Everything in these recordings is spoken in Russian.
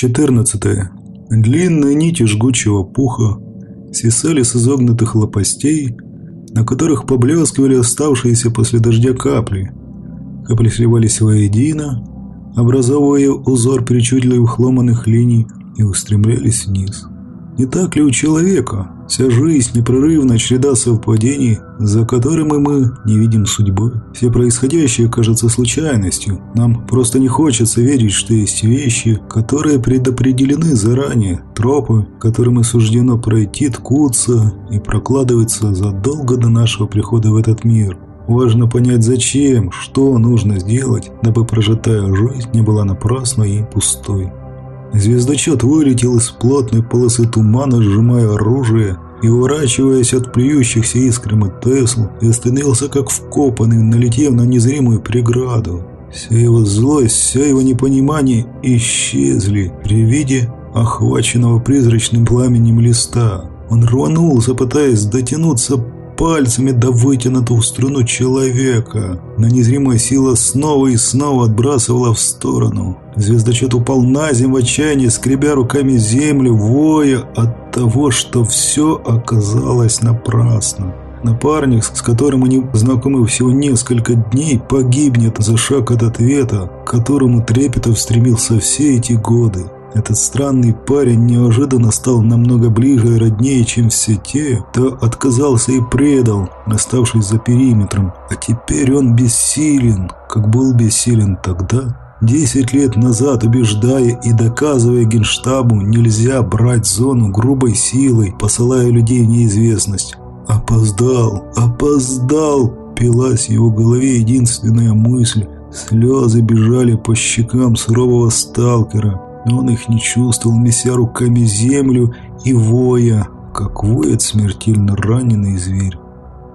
14. Длинные нити жгучего пуха свисали с изогнутых лопастей, на которых поблескивали оставшиеся после дождя капли. Капли сливались воедино, образовывая узор причудливых ломаных линий и устремлялись вниз. Не так ли у человека? Вся жизнь – непрерывная череда совпадений, за которыми мы не видим судьбы. Все происходящее кажется случайностью. Нам просто не хочется верить, что есть вещи, которые предопределены заранее, тропы, которым и суждено пройти, ткутся и прокладываются задолго до нашего прихода в этот мир. Важно понять, зачем, что нужно сделать, дабы прожитая жизнь не была напрасной и пустой. Звездочет вылетел из плотной полосы тумана, сжимая оружие и уворачиваясь от плюющихся искрами Тесл, и остановился как вкопанный, налетев на незримую преграду. Вся его злость, вся его непонимание исчезли при виде охваченного призрачным пламенем листа. Он рванулся, пытаясь дотянуться пальцами до вытянутого в струну человека. Но незримая сила снова и снова отбрасывала в сторону. Звездочет упал на землю в отчаянии, скребя руками землю, воя от того, что все оказалось напрасно. Напарник, с которым они знакомы всего несколько дней, погибнет за шаг от ответа, к которому Трепетов стремился все эти годы. Этот странный парень неожиданно стал намного ближе и роднее, чем все те, кто отказался и предал, оставшись за периметром. А теперь он бессилен, как был бессилен тогда. Десять лет назад, убеждая и доказывая Генштабу, нельзя брать зону грубой силой, посылая людей в неизвестность. Опоздал, опоздал, пилась в его голове единственная мысль. Слезы бежали по щекам сурового сталкера но он их не чувствовал, меся руками землю и воя, как воет смертельно раненый зверь.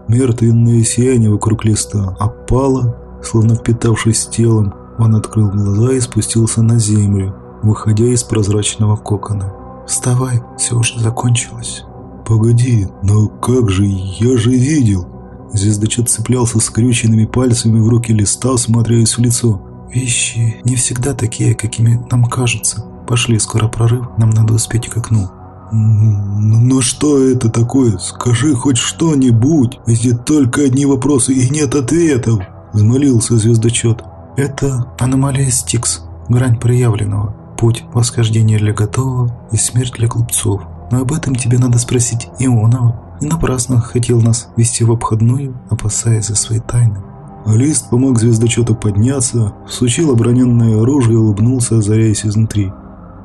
Мертвенное сияние вокруг листа опало, словно впитавшись телом. Он открыл глаза и спустился на землю, выходя из прозрачного кокона. «Вставай, все уже закончилось». «Погоди, но как же, я же видел!» Звездочет цеплялся скрюченными пальцами в руки листа, смотрясь в лицо. Вещи не всегда такие, какими нам кажутся. Пошли, скоро прорыв, нам надо успеть к окну. «Но что это такое? Скажи хоть что-нибудь. Везде только одни вопросы и нет ответов», – взмолился звездочет. «Это аномалия Стикс, грань проявленного, путь восхождения для готового и смерть для глупцов. Но об этом тебе надо спросить Ионова. Не напрасно хотел нас вести в обходную, опасаясь за свои тайны». Лист помог звездочету подняться, всучил оброненное оружие и улыбнулся, озаряясь изнутри.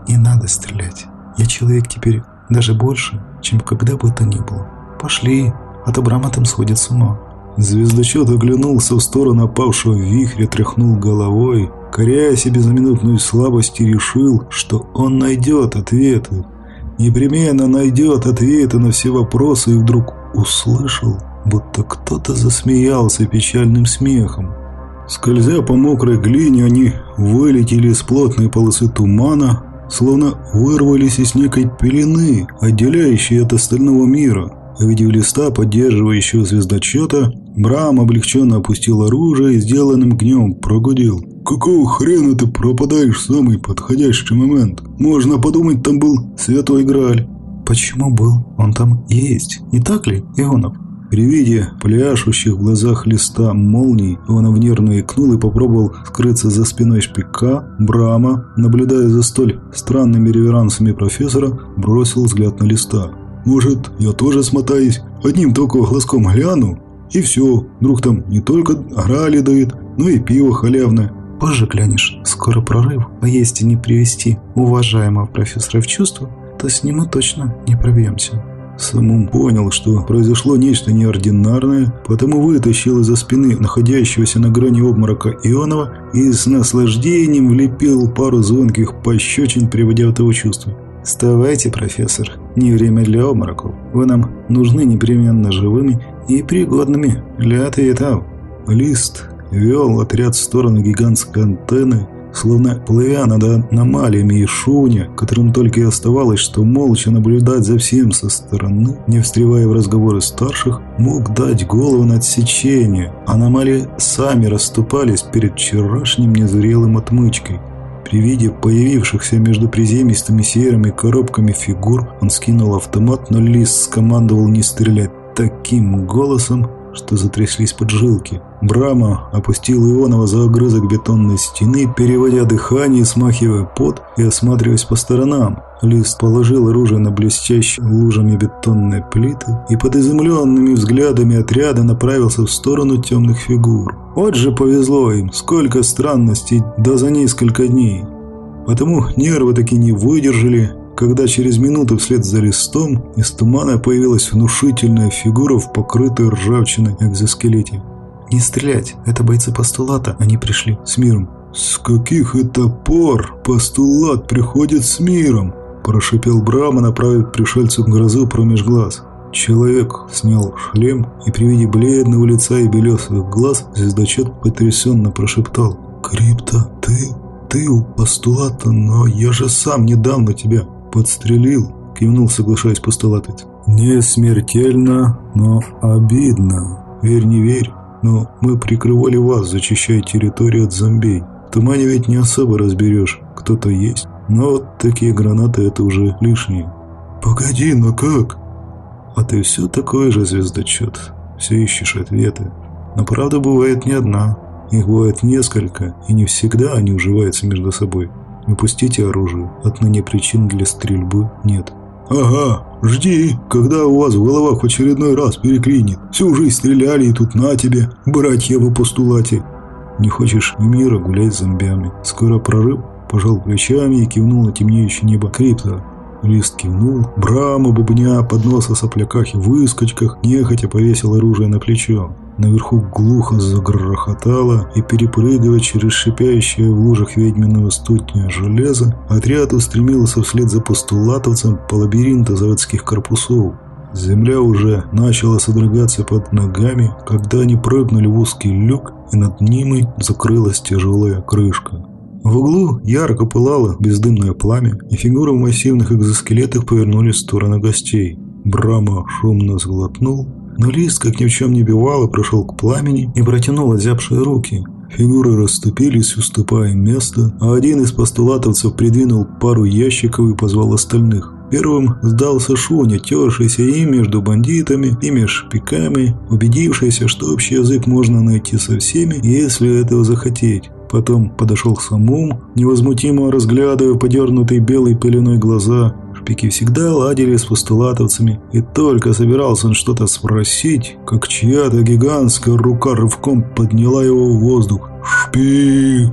«Не надо стрелять. Я человек теперь даже больше, чем когда бы то ни было. Пошли, а то Брама там сходит с ума». Звездочет оглянулся в сторону опавшего вихря, тряхнул головой, коряя себе за минутную слабость и решил, что он найдет ответы. Непременно найдет ответы на все вопросы и вдруг услышал – будто кто-то засмеялся печальным смехом. Скользя по мокрой глине, они вылетели из плотной полосы тумана, словно вырвались из некой пелены, отделяющей от остального мира. Увидев листа, поддерживающего звездочета, Брам облегченно опустил оружие и сделанным гнем прогудел. «Какого хрена ты пропадаешь в самый подходящий момент? Можно подумать, там был Святой Грааль». «Почему был? Он там есть, не так ли, Ионов?» При виде пляшущих в глазах листа молний, он нервно икнул и попробовал скрыться за спиной шпика. Брама, наблюдая за столь странными реверансами профессора, бросил взгляд на листа. «Может, я тоже смотаюсь? Одним только глазком гляну, и все. Вдруг там не только грали дают, но и пиво халявное». «Позже глянешь. Скоро прорыв. А если не привести уважаемого профессора в чувство, то с ним мы точно не пробьемся». Самум понял, что произошло нечто неординарное, потому вытащил из-за спины находящегося на грани обморока Ионова и с наслаждением влепил пару звонких пощечин, приводя в того чувство. «Вставайте, профессор, не время для обмороков. Вы нам нужны непременно живыми и пригодными для ответов». Лист вел отряд в сторону гигантской антенны, словно плывя над аномалиями и шуня, которым только и оставалось, что молча наблюдать за всем со стороны, не встревая в разговоры старших, мог дать голову на отсечение. Аномалии сами расступались перед вчерашним незрелым отмычкой. При виде появившихся между приземистыми серыми коробками фигур он скинул автомат, но Лис скомандовал не стрелять таким голосом, что затряслись поджилки. Брама опустил Ионова за огрызок бетонной стены, переводя дыхание, смахивая пот и осматриваясь по сторонам. Лист положил оружие на блестящие лужами бетонные плиты и под изумленными взглядами отряда направился в сторону темных фигур. Вот же повезло им, сколько странностей, да за несколько дней. Потому нервы таки не выдержали, когда через минуту вслед за листом из тумана появилась внушительная фигура в покрытой ржавчиной экзоскелете. «Не стрелять! Это бойцы постулата, они пришли с миром!» «С каких это пор постулат приходит с миром?» – прошипел Брама, направив пришельцу грозу промеж глаз. Человек снял шлем и при виде бледного лица и белесых глаз звездочет потрясенно прошептал «Крипто, ты? Ты у постулата, но я же сам недавно тебя «Подстрелил», – кивнул, соглашаясь постулатовец. «Не смертельно, но обидно. Верь, не верь, но мы прикрывали вас, зачищая территорию от зомбей. В тумане ведь не особо разберешь, кто-то есть. Но вот такие гранаты – это уже лишние». «Погоди, но как?» «А ты все такой же звездочет. Все ищешь ответы. Но правда бывает не одна. Их бывает несколько, и не всегда они уживаются между собой. Выпустите оружие. Отныне причин для стрельбы нет. «Ага, жди, когда у вас в головах в очередной раз переклинит. Всю жизнь стреляли, и тут на тебе, братья в постулате». «Не хочешь мира гулять с зомбями. Скоро прорыв?» Пожал плечами и кивнул на темнеющее небо крипта. Лист кивнул, Брама, бубня, подноса сопляках и выскочках, нехотя повесил оружие на плечо. Наверху глухо загрохотало, и, перепрыгивая через шипящее в лужах ведьминого стутня железо, отряд устремился вслед за постулатовцем по лабиринту заводских корпусов. Земля уже начала содрогаться под ногами, когда они прыгнули в узкий люк, и над ними закрылась тяжелая крышка. В углу ярко пылало бездымное пламя, и фигуры в массивных экзоскелетах повернулись в сторону гостей. Брама шумно сглотнул но лист, как ни в чем не бывало, прошел к пламени и протянул озябшие руки. Фигуры расступились, уступая место, а один из постулатовцев придвинул пару ящиков и позвал остальных. Первым сдался Шуня, тершийся и между бандитами, и между шпиками, убедившийся, что общий язык можно найти со всеми, если этого захотеть. Потом подошел к самому, невозмутимо разглядывая подернутые белой пеленой глаза, Шпики всегда ладили с постулатовцами, и только собирался он что-то спросить, как чья-то гигантская рука рывком подняла его в воздух. «Шпик!»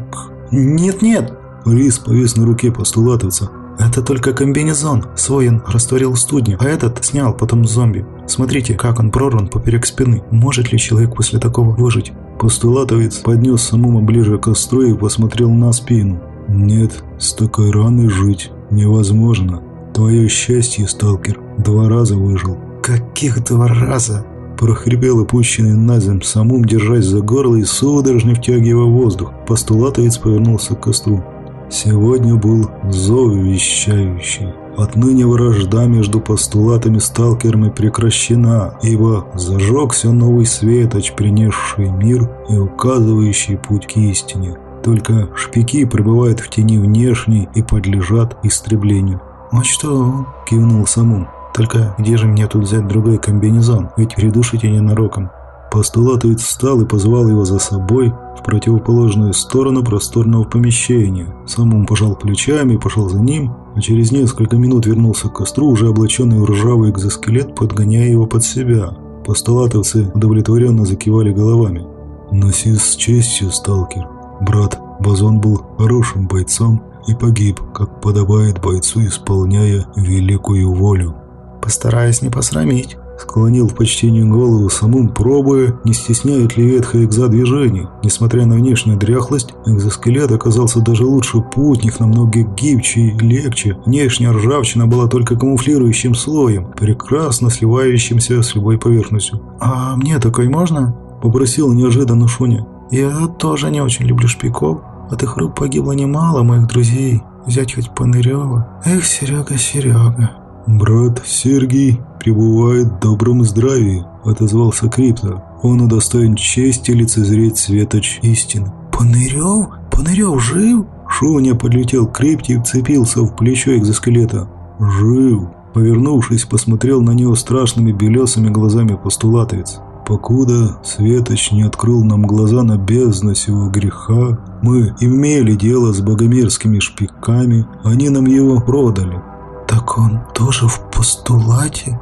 «Нет-нет!» Лис повис на руке постулатовца. «Это только комбинезон. Свой растворил в а этот снял потом зомби. Смотрите, как он прорван поперек спины. Может ли человек после такого выжить?» Постулатовец поднес самому ближе к костру и посмотрел на спину. «Нет, с такой раной жить невозможно. Твое счастье, сталкер, два раза выжил. Каких два раза? Прохрипел опущенный на землю самум, держась за горло и судорожно втягивая воздух. Постулатовец повернулся к костру. Сегодня был зов вещающий. Отныне вражда между постулатами сталкерами прекращена, ибо зажегся новый светоч, принесший мир и указывающий путь к истине. Только шпики пребывают в тени внешней и подлежат истреблению. «Вот что?» – кивнул Саму. «Только где же мне тут взять другой комбинезон? Ведь придушите ненароком». Постулатовец встал и позвал его за собой в противоположную сторону просторного помещения. Сам он пожал плечами, пошел за ним, а через несколько минут вернулся к костру, уже облаченный в ржавый экзоскелет, подгоняя его под себя. Постулатовцы удовлетворенно закивали головами. «Носи с честью, сталкер. Брат, Базон был хорошим бойцом, и погиб, как подобает бойцу, исполняя великую волю. «Постараюсь не посрамить», Склонил в почтении голову самым, пробуя, не стесняет ли ветхая экза движений. Несмотря на внешнюю дряхлость, экзоскелет оказался даже лучше путник, намного гибче и легче. Внешняя ржавчина была только камуфлирующим слоем, прекрасно сливающимся с любой поверхностью. «А мне такой можно?» – попросил неожиданно Шуня. «Я тоже не очень люблю шпиков», от их рук погибло немало моих друзей. Взять хоть Панырева. Эх, Серега, Серега. «Брат Сергий пребывает в добром здравии», – отозвался Крипто. «Он удостоен чести лицезреть светоч истины». «Панырев? Панырев жив?» Шуня подлетел к крипте и вцепился в плечо экзоскелета. «Жив!» Повернувшись, посмотрел на него страшными белесыми глазами постулатовец. Покуда Светоч не открыл нам глаза на бездну сего греха, мы имели дело с богомерзкими шпиками, они нам его продали. «Так он тоже в постулате?»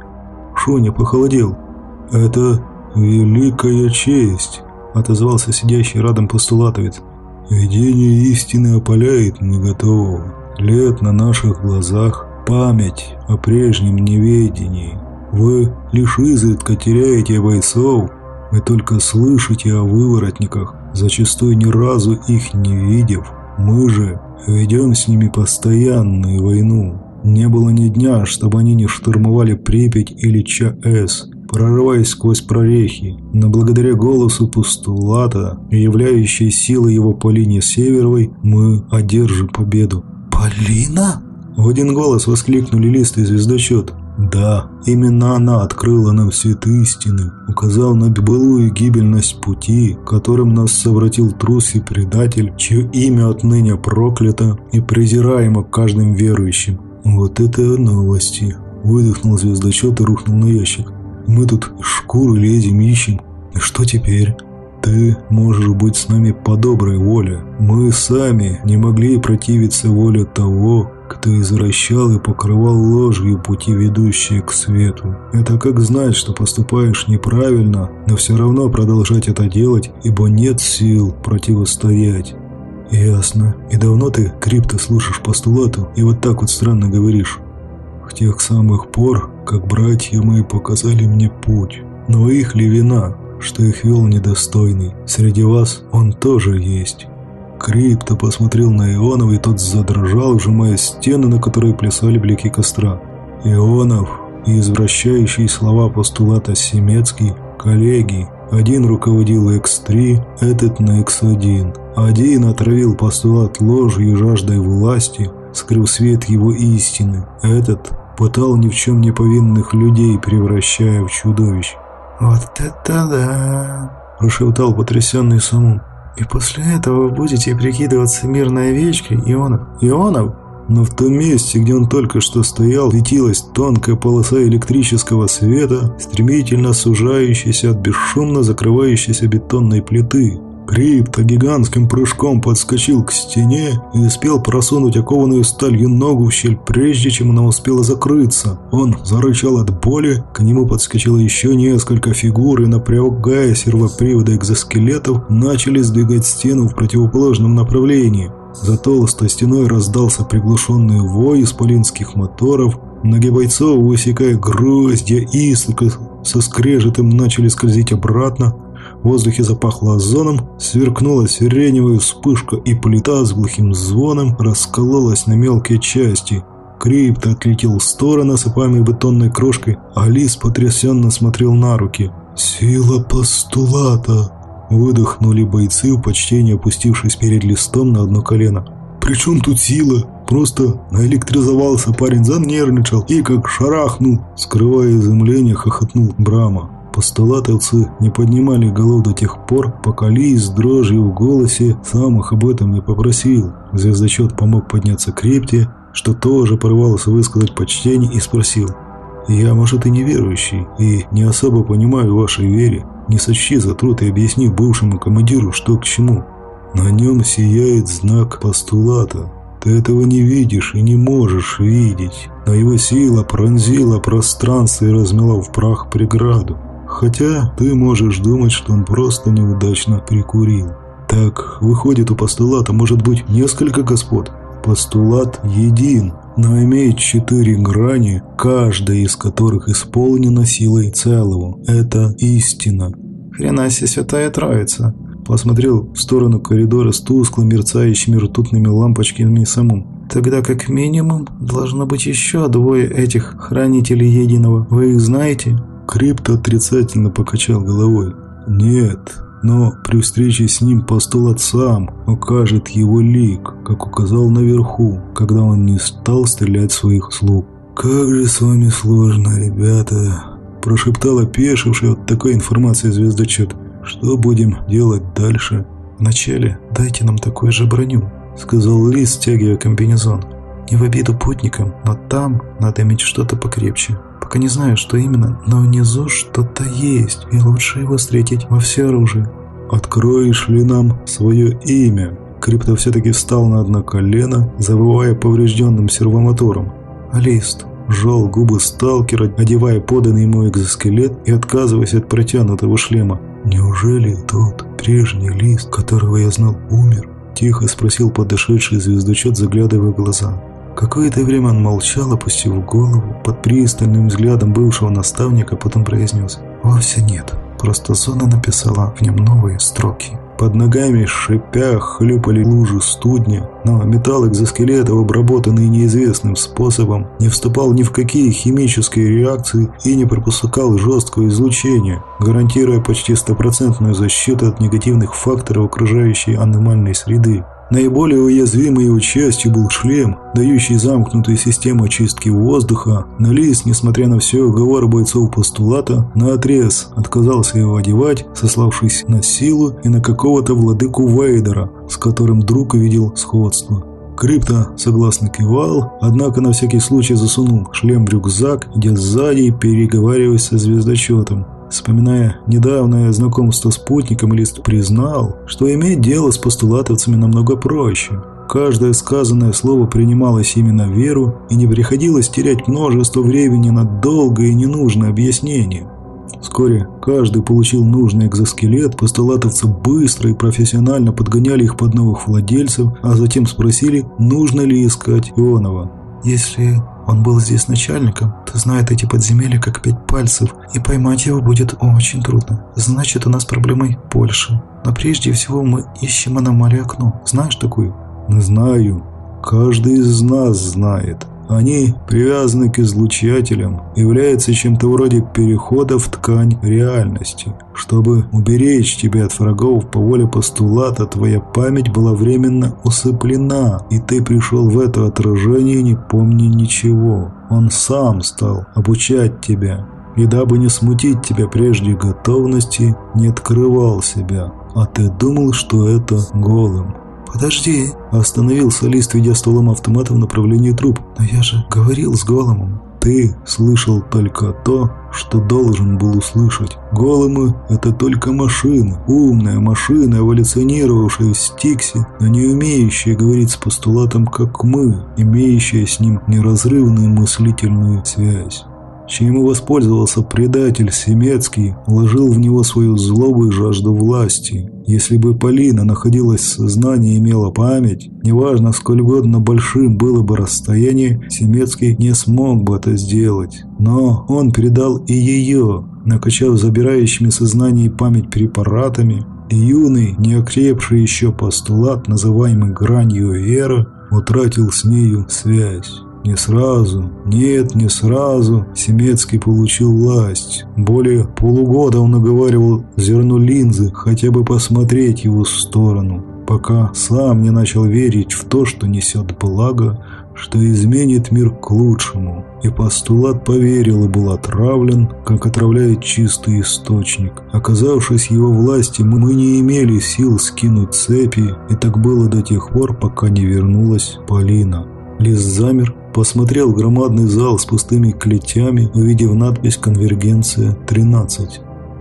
Шуня похолодел. «Это великая честь», — отозвался сидящий рядом постулатовец. «Видение истины опаляет неготового. Лет на наших глазах память о прежнем неведении. Вы лишь изредка теряете бойцов, вы только слышите о выворотниках, зачастую ни разу их не видев. Мы же ведем с ними постоянную войну. Не было ни дня, чтобы они не штурмовали Припять или ЧАЭС, прорываясь сквозь прорехи. Но благодаря голосу постулата, являющей силой его по линии Северовой, мы одержим победу. «Полина?» В один голос воскликнули листы и звездочет. Да, именно она открыла нам свет истины, указал на былую гибельность пути, которым нас совратил трус и предатель, чье имя отныне проклято и презираемо каждым верующим. Вот это новости. Выдохнул звездочет и рухнул на ящик. Мы тут шкуры лезем, ищем. И что теперь? Ты можешь быть с нами по доброй воле. Мы сами не могли противиться воле того, кто извращал и покрывал ложью пути, ведущие к свету. Это как знать, что поступаешь неправильно, но все равно продолжать это делать, ибо нет сил противостоять. Ясно. И давно ты крипто слушаешь постулату и вот так вот странно говоришь? В тех самых пор, как братья мои показали мне путь. Но их ли вина, что их вел недостойный? Среди вас он тоже есть. Крипто посмотрел на Ионова, и тот задрожал, сжимая стены, на которые плясали блики костра. Ионов и извращающие слова постулата Семецкий, коллеги, один руководил X3, этот на X1. Один отравил постулат ложью и жаждой власти, скрыв свет его истины. Этот пытал ни в чем не повинных людей, превращая в чудовищ. «Вот это да!» – прошептал потрясенный Самун. И после этого будете прикидываться мирной овечкой, Ионов? Ионов? Но в том месте, где он только что стоял, светилась тонкая полоса электрического света, стремительно сужающаяся от бесшумно закрывающейся бетонной плиты. Крипто гигантским прыжком подскочил к стене и успел просунуть окованную сталью ногу в щель, прежде чем она успела закрыться. Он зарычал от боли, к нему подскочило еще несколько фигур и, напрягая сервоприводы экзоскелетов, начали сдвигать стену в противоположном направлении. За толстой стеной раздался приглушенный вой исполинских моторов, Ноги бойцов, высекая гроздья, искры со скрежетом начали скользить обратно. В воздухе запахло озоном, сверкнула сиреневая вспышка, и плита с глухим звоном раскололась на мелкие части. Крипто отлетел в сторону, осыпаемый бетонной крошкой, а Лис потрясенно смотрел на руки. «Сила постулата!» Выдохнули бойцы, в почтении опустившись перед листом на одно колено. «При чем тут сила?» Просто наэлектризовался парень, занервничал и как шарахнул. Скрывая изумление, хохотнул Брама. Постулатовцы не поднимали голов до тех пор, пока Ли с дрожью в голосе сам их об этом не попросил. Звездочет помог подняться крепте, что тоже порывался высказать почтение и спросил. «Я, может, и неверующий, и не особо понимаю вашей вере. Не сочти за труд и объясни бывшему командиру, что к чему. На нем сияет знак постулата. Ты этого не видишь и не можешь видеть, но его сила пронзила пространство и размела в прах преграду. Хотя ты можешь думать, что он просто неудачно прикурил. Так, выходит, у постулата может быть несколько господ. Постулат един, но имеет четыре грани, каждая из которых исполнена силой целого. Это истина. Хрена себе святая троица. Посмотрел в сторону коридора с тускло мерцающими ртутными лампочками самым. Тогда как минимум должно быть еще двое этих хранителей единого. Вы их знаете? Крипто отрицательно покачал головой. «Нет, но при встрече с ним постулат сам укажет его лик, как указал наверху, когда он не стал стрелять своих слуг. «Как же с вами сложно, ребята!» прошептал опешивший от такой информации звездочет. «Что будем делать дальше?» «Вначале дайте нам такую же броню», — сказал Лис, стягивая комбинезон. «Не в обиду путникам, но там надо иметь что-то покрепче. Пока не знаю, что именно, но внизу что-то есть, и лучше его встретить во всеоружии». «Откроешь ли нам свое имя?» Крипто все-таки встал на одно колено, забывая поврежденным сервомотором. «Алист». Жал губы сталкера, одевая поданный ему экзоскелет и отказываясь от протянутого шлема. «Неужели тот прежний лист, которого я знал, умер?» Тихо спросил подошедший звездочет, заглядывая в глаза. Какое-то время он молчал, опустив голову, под пристальным взглядом бывшего наставника, потом произнес «Вовсе нет, просто зона написала в нем новые строки». Под ногами, шипя, хлюпали лужи студня, но металл экзоскелетов, обработанный неизвестным способом, не вступал ни в какие химические реакции и не пропускал жесткого излучения, гарантируя почти стопроцентную защиту от негативных факторов окружающей аномальной среды. Наиболее уязвимой его частью был шлем, дающий замкнутую систему очистки воздуха, но Лис, несмотря на все уговоры бойцов постулата, наотрез отказался его одевать, сославшись на силу и на какого-то владыку Вейдера, с которым друг увидел сходство. Крипто согласно кивал, однако на всякий случай засунул шлем в рюкзак, идя сзади и переговариваясь со звездочетом. Вспоминая недавнее знакомство с путником, Лист признал, что иметь дело с постулатовцами намного проще. Каждое сказанное слово принималось именно веру, и не приходилось терять множество времени на долгое и ненужное объяснение. Вскоре каждый получил нужный экзоскелет, постулатовцы быстро и профессионально подгоняли их под новых владельцев, а затем спросили, нужно ли искать Ионова. «Если он был здесь начальником, то знает эти подземелья как пять пальцев, и поймать его будет очень трудно. Значит, у нас проблемы больше. Но прежде всего мы ищем аномалию окно. Знаешь такую? Знаю. Каждый из нас знает. Они привязаны к излучателям, являются чем-то вроде перехода в ткань реальности. Чтобы уберечь тебя от врагов по воле постулата, твоя память была временно усыплена, и ты пришел в это отражение, не помня ничего. Он сам стал обучать тебя, и дабы не смутить тебя прежде готовности, не открывал себя, а ты думал, что это голым. «Подожди!» – остановился Лист, ведя стволом автомата в направлении труп. «Но я же говорил с Голомом!» «Ты слышал только то, что должен был услышать. Големы – это только машина, умная машина, эволюционировавшая в Стиксе, но не умеющая говорить с постулатом, как мы, имеющая с ним неразрывную мыслительную связь чем воспользовался предатель Семецкий, вложил в него свою злобу и жажду власти. Если бы Полина находилась в сознании и имела память, неважно, сколь угодно большим было бы расстояние, Семецкий не смог бы это сделать. Но он передал и ее, накачав забирающими сознание и память препаратами, и юный, не окрепший еще постулат, называемый гранью веры, утратил с нею связь. Не сразу, нет, не сразу Семецкий получил власть. Более полугода он наговаривал зерну линзы хотя бы посмотреть его сторону, пока сам не начал верить в то, что несет благо, что изменит мир к лучшему. И постулат поверил и был отравлен, как отравляет чистый источник. Оказавшись в его власти, мы не имели сил скинуть цепи, и так было до тех пор, пока не вернулась Полина. Лис замер, посмотрел громадный зал с пустыми клетями, увидев надпись «Конвергенция-13».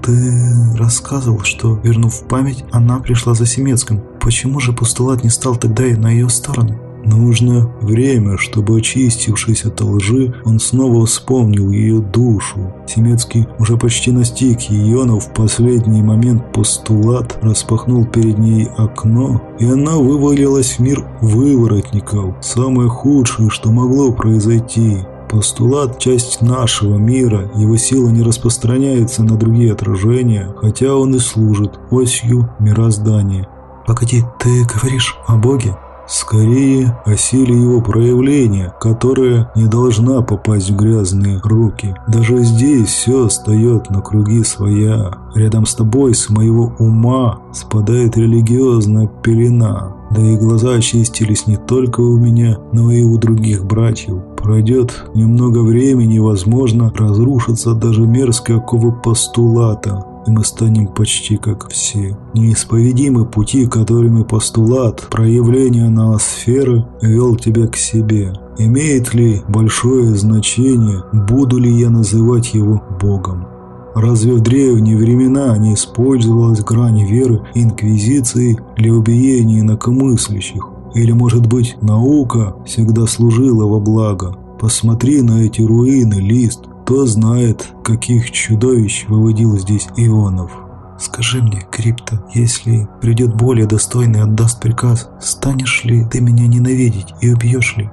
«Ты рассказывал, что, вернув память, она пришла за Семецким. Почему же постулат не стал тогда и на ее сторону?» Нужно время, чтобы, очистившись от лжи, он снова вспомнил ее душу. Семецкий уже почти настиг ее, но в последний момент постулат распахнул перед ней окно, и она вывалилась в мир выворотников. Самое худшее, что могло произойти. Постулат – часть нашего мира, его сила не распространяется на другие отражения, хотя он и служит осью мироздания. «Погоди, ты говоришь о Боге?» Скорее о силе его проявления, которая не должна попасть в грязные руки. Даже здесь все встает на круги своя. Рядом с тобой с моего ума спадает религиозная пелена. Да и глаза очистились не только у меня, но и у других братьев. Пройдет немного времени, возможно, разрушатся даже мерзкие оковы постулата. И мы станем почти как все. Неисповедимы пути, которыми постулат проявления ноосферы вел тебя к себе. Имеет ли большое значение, буду ли я называть его Богом? Разве в древние времена не использовалась грань веры инквизиции для убиения инакомыслящих? Или, может быть, наука всегда служила во благо? Посмотри на эти руины, Лист. Кто знает, каких чудовищ выводил здесь Ионов. Скажи мне, Крипто, если придет более достойный отдаст приказ, станешь ли ты меня ненавидеть и убьешь ли?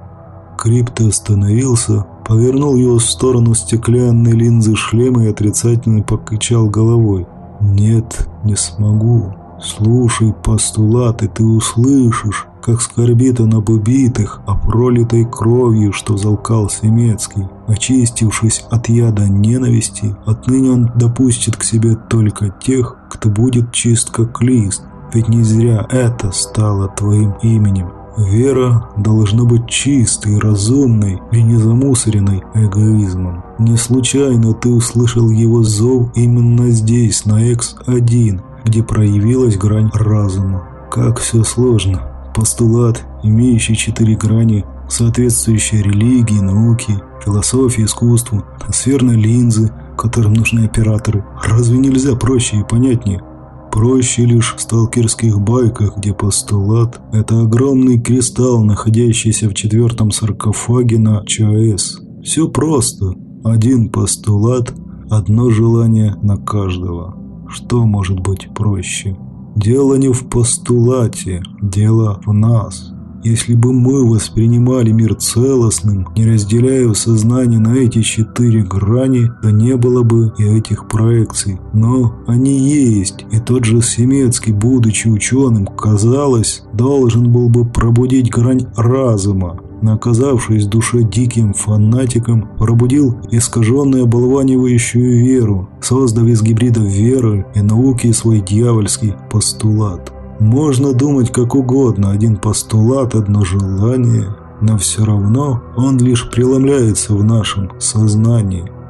Крипто остановился, повернул его в сторону стеклянной линзы шлема и отрицательно покачал головой. «Нет, не смогу. Слушай постулаты, ты услышишь, как скорбит он об убитых, о пролитой кровью, что залкал Семецкий. Очистившись от яда ненависти, отныне он допустит к себе только тех, кто будет чист как лист, ведь не зря это стало твоим именем. Вера должна быть чистой, разумной и не замусоренной эгоизмом. Не случайно ты услышал его зов именно здесь, на X1, где проявилась грань разума. Как все сложно. Постулат, имеющий четыре грани, соответствующие религии, науке, философии, искусству, сферной линзы, которым нужны операторы. Разве нельзя проще и понятнее? Проще лишь в сталкерских байках, где постулат – это огромный кристалл, находящийся в четвертом саркофаге на ЧАЭС. Все просто. Один постулат, одно желание на каждого. Что может быть проще? Дело не в постулате, дело в нас. Если бы мы воспринимали мир целостным, не разделяя сознание на эти четыре грани, то не было бы и этих проекций. Но они есть, и тот же Семецкий, будучи ученым, казалось, должен был бы пробудить грань разума, но оказавшись в душе диким фанатиком, пробудил искаженную оболванивающую веру, создав из гибридов веры и науки свой дьявольский постулат. Можно думать как угодно, один постулат, одно желание, но все равно он лишь преломляется в нашем сознании –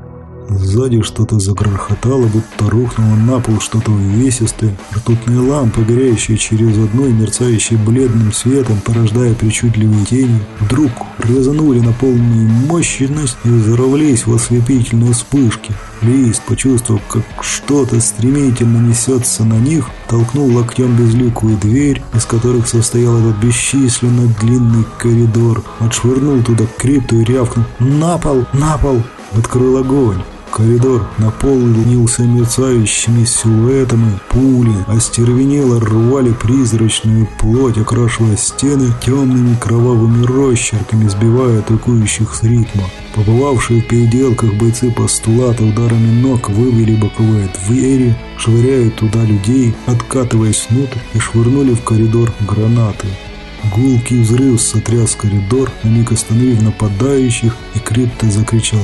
Сзади что-то загрохотало, будто рухнуло на пол что-то увесистое. Ртутные лампы, горящие через одну и мерцающие бледным светом, порождая причудливые тени, вдруг резанули на полную мощность и взорвались в ослепительные вспышки. Лист, почувствовав, как что-то стремительно несется на них, толкнул локтем безликую дверь, из которых состоял этот бесчисленно длинный коридор, отшвырнул туда крипту и рявкнул «На пол! На пол!» Открыл огонь. Коридор наполнился мерцающими силуэтами, пули остервенело рвали призрачную плоть, окрашивая стены темными кровавыми росчерками, сбивая атакующих с ритма. Побывавшие в переделках бойцы постулата ударами ног вывели боковые двери, швыряя туда людей, откатываясь внутрь и швырнули в коридор гранаты. Гулкий взрыв сотряс коридор, на миг остановив нападающих, и крепко закричал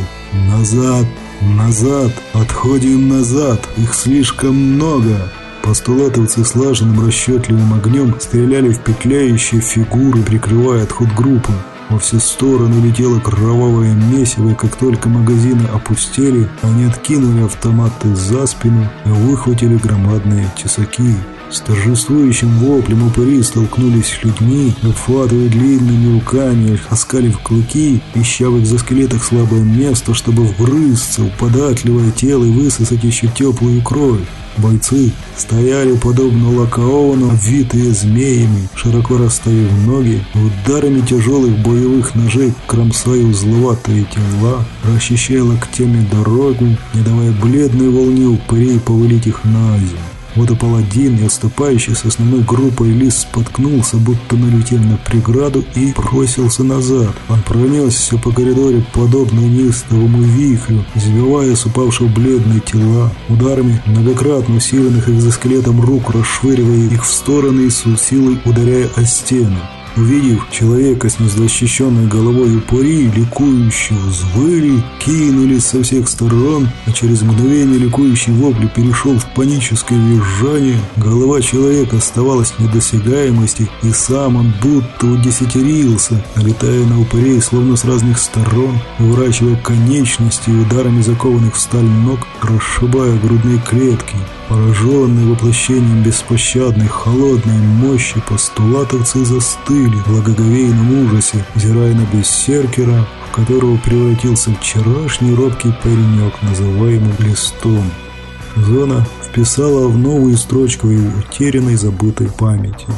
«Назад! Назад! Отходим назад! Их слишком много!» Постулатовцы слаженным расчетливым огнем стреляли в петляющие фигуры, прикрывая отход группы. Во все стороны летело кровавое месиво, и как только магазины опустели, они откинули автоматы за спину и выхватили громадные тесаки. С торжествующим воплем упыри столкнулись с людьми, обхватывая длинными руками, оскалив клыки, ища в экзоскелетах слабое место, чтобы вгрызться в податливое тело и высосать еще теплую кровь. Бойцы стояли подобно лакаону, обвитые змеями, широко расставив ноги, ударами тяжелых боевых ножей кромсая узловатые тела, расчищая локтями дорогу, не давая бледной волне упырей повалить их на землю. Вот и паладин, и отступающий с основной группой лис споткнулся, будто налетев на преграду и бросился назад. Он пронесся по коридоре, подобно неистовому вихрю, сбивая с упавших бледные тела, ударами многократно усиленных экзоскелетом рук, расшвыривая их в стороны и с силой ударяя о стену. Увидев человека с незащищенной головой упыри, ликующие взвыли, кинулись со всех сторон, а через мгновение ликующий вопль перешел в паническое визжание. Голова человека оставалась в недосягаемости, и сам он будто удесятерился, налетая на упырей словно с разных сторон, уворачивая конечности и ударами закованных в сталь ног, расшибая грудные клетки. Пораженные воплощением беспощадной холодной мощи, постулатовцы застыли в благоговейном ужасе, взирая на бессеркера, в которого превратился вчерашний робкий паренек, называемый Листом. Зона вписала в новую строчку его утерянной забытой памяти –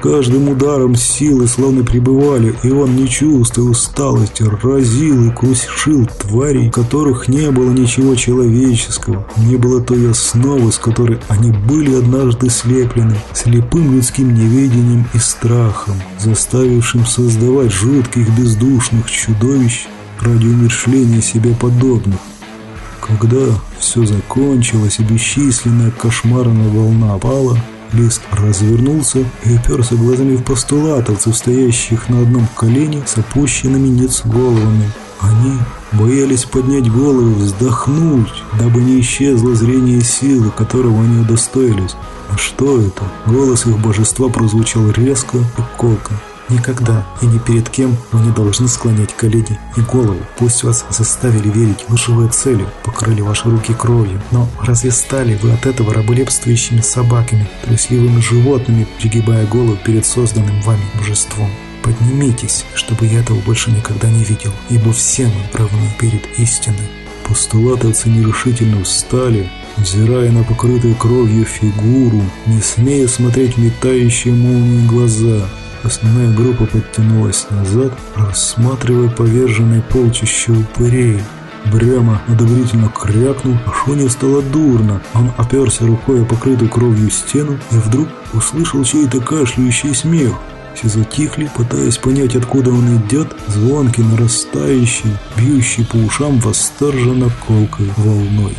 каждым ударом силы словно пребывали, и он, не чувствуя усталости, разил и крушил тварей, которых не было ничего человеческого, не было той основы, с которой они были однажды слеплены, слепым людским неведением и страхом, заставившим создавать жутких бездушных чудовищ ради умершления себе подобных. Когда все закончилось и бесчисленная кошмарная волна пала, Лист развернулся и уперся глазами в постулатовцев, стоящих на одном колене с опущенными ниц головами. Они боялись поднять головы, вздохнуть, дабы не исчезло зрение силы, которого они удостоились. А что это? Голос их божества прозвучал резко и колко. Никогда и ни перед кем вы не должны склонять колени и голову. Пусть вас заставили верить лживые цели, покрыли ваши руки кровью. Но разве стали вы от этого раболепствующими собаками, трусливыми животными, пригибая голову перед созданным вами божеством? Поднимитесь, чтобы я этого больше никогда не видел, ибо все мы равны перед истиной. Постулатовцы нерешительно встали, взирая на покрытую кровью фигуру, не смея смотреть в метающие молнии глаза – Основная группа подтянулась назад, рассматривая поверженные полчища упырей. Бряма одобрительно крякнул, а Шоне стало дурно. Он оперся рукой о покрытую кровью стену и вдруг услышал чей-то кашляющий смех. Все затихли, пытаясь понять, откуда он идет, звонкий, нарастающий, бьющий по ушам восторженно колкой волной.